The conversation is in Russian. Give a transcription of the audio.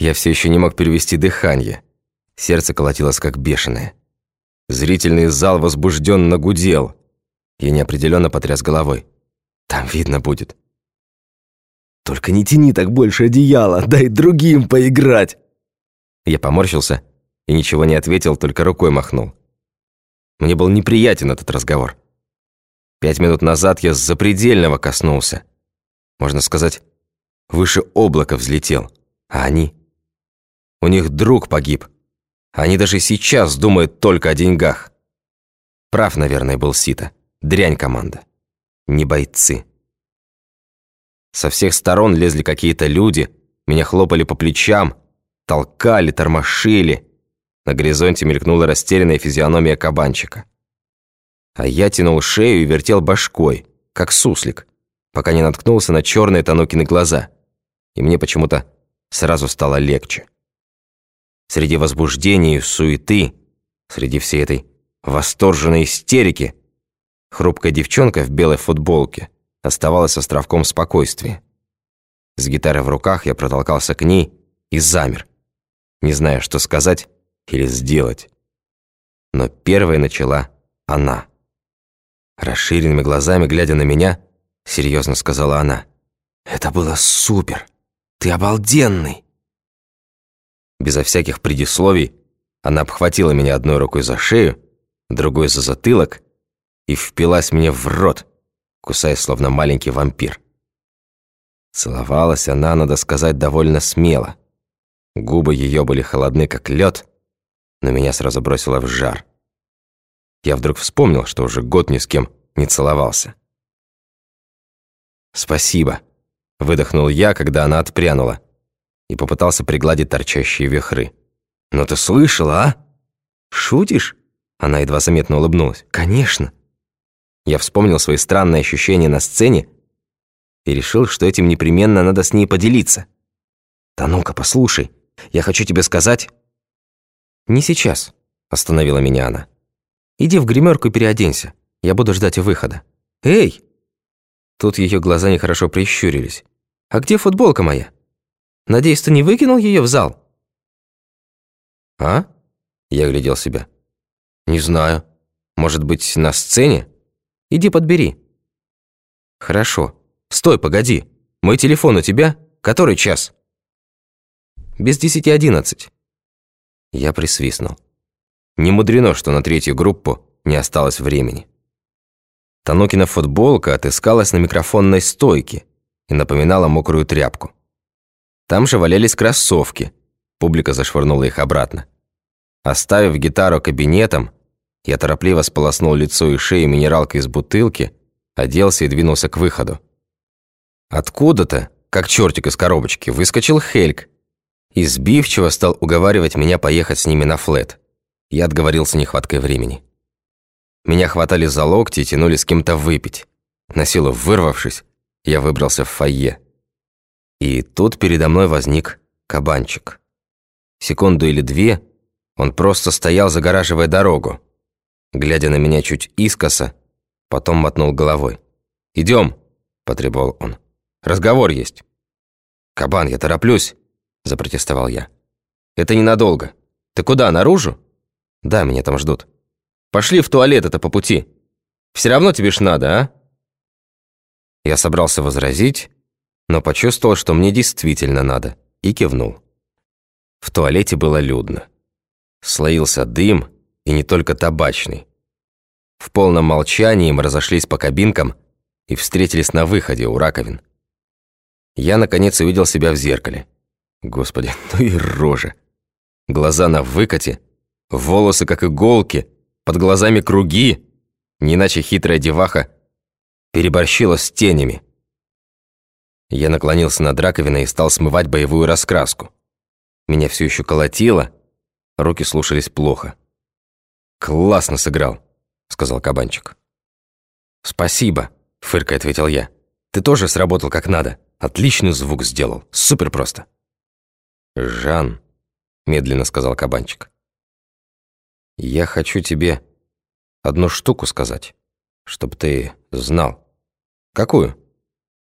Я все еще не мог перевести дыхание. Сердце колотилось как бешеное. Зрительный зал возбужденно гудел. Я неопределенно потряс головой. Там видно будет. «Только не тяни так больше одеяло, дай другим поиграть!» Я поморщился и ничего не ответил, только рукой махнул. Мне был неприятен этот разговор. Пять минут назад я запредельного коснулся. Можно сказать, выше облака взлетел. А они? У них друг погиб. Они даже сейчас думают только о деньгах. Прав, наверное, был Сита. Дрянь команда. Не бойцы. Со всех сторон лезли какие-то люди, меня хлопали по плечам, толкали, тормошили. На горизонте мелькнула растерянная физиономия кабанчика. А я тянул шею и вертел башкой, как суслик, пока не наткнулся на черные Танукины глаза. И мне почему-то сразу стало легче. Среди возбуждения и суеты, среди всей этой восторженной истерики, хрупкая девчонка в белой футболке оставалась островком спокойствия. С гитарой в руках я протолкался к ней и замер, не зная, что сказать или сделать. Но первой начала она. Расширенными глазами, глядя на меня, серьезно сказала она. «Это было супер! Ты обалденный!» Безо всяких предисловий она обхватила меня одной рукой за шею, другой за затылок и впилась мне в рот, кусаясь словно маленький вампир. Целовалась она, надо сказать, довольно смело. Губы ее были холодны, как лед, но меня сразу бросило в жар. Я вдруг вспомнил, что уже год ни с кем не целовался. «Спасибо», — выдохнул я, когда она отпрянула и попытался пригладить торчащие вихры. «Но ты слышала, а? Шутишь?» Она едва заметно улыбнулась. «Конечно!» Я вспомнил свои странные ощущения на сцене и решил, что этим непременно надо с ней поделиться. «Да ну-ка, послушай, я хочу тебе сказать...» «Не сейчас», — остановила меня она. «Иди в гримерку и переоденься, я буду ждать выхода». «Эй!» Тут ее глаза нехорошо прищурились. «А где футболка моя?» Надеюсь, ты не выкинул ее в зал?» «А?» Я глядел себя. «Не знаю. Может быть, на сцене? Иди подбери». «Хорошо. Стой, погоди. Мой телефон у тебя? Который час?» «Без десяти одиннадцать». Я присвистнул. Не мудрено, что на третью группу не осталось времени. Танокина футболка отыскалась на микрофонной стойке и напоминала мокрую тряпку. Там же валялись кроссовки. Публика зашвырнула их обратно. Оставив гитару кабинетом, я торопливо сполоснул лицо и шею минералкой из бутылки, оделся и двинулся к выходу. Откуда-то, как чертик из коробочки, выскочил Хельк и стал уговаривать меня поехать с ними на флет. Я отговорился нехваткой времени. Меня хватали за локти и тянули с кем-то выпить. На силу вырвавшись, я выбрался в фойе. И тут передо мной возник кабанчик. Секунду или две он просто стоял, загораживая дорогу. Глядя на меня чуть искоса, потом мотнул головой. «Идем», – потребовал он. «Разговор есть». «Кабан, я тороплюсь», – запротестовал я. «Это ненадолго. Ты куда, наружу?» «Да, меня там ждут». «Пошли в туалет, это по пути. Все равно тебе ж надо, а?» Я собрался возразить, но почувствовал, что мне действительно надо, и кивнул. В туалете было людно. Слоился дым, и не только табачный. В полном молчании мы разошлись по кабинкам и встретились на выходе у раковин. Я, наконец, увидел себя в зеркале. Господи, ну и рожа. Глаза на выкате, волосы как иголки, под глазами круги, не иначе хитрая деваха переборщила с тенями. Я наклонился над раковиной и стал смывать боевую раскраску. Меня все еще колотило, руки слушались плохо. «Классно сыграл», — сказал кабанчик. «Спасибо», — фыркой ответил я. «Ты тоже сработал как надо. Отличный звук сделал. Супер просто». «Жан», — медленно сказал кабанчик. «Я хочу тебе одну штуку сказать, чтобы ты знал». «Какую?»